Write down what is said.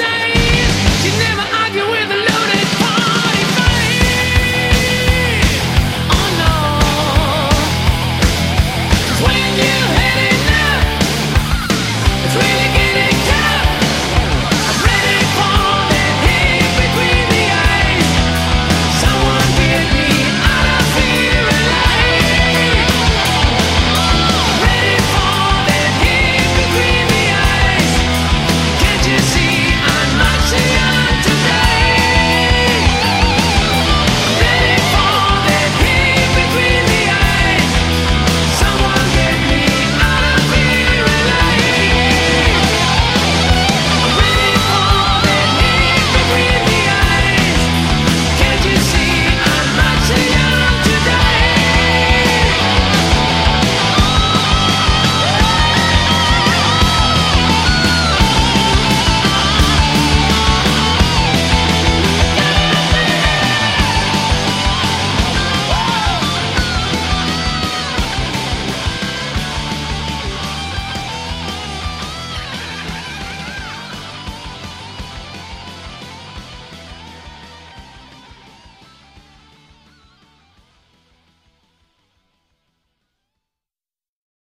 say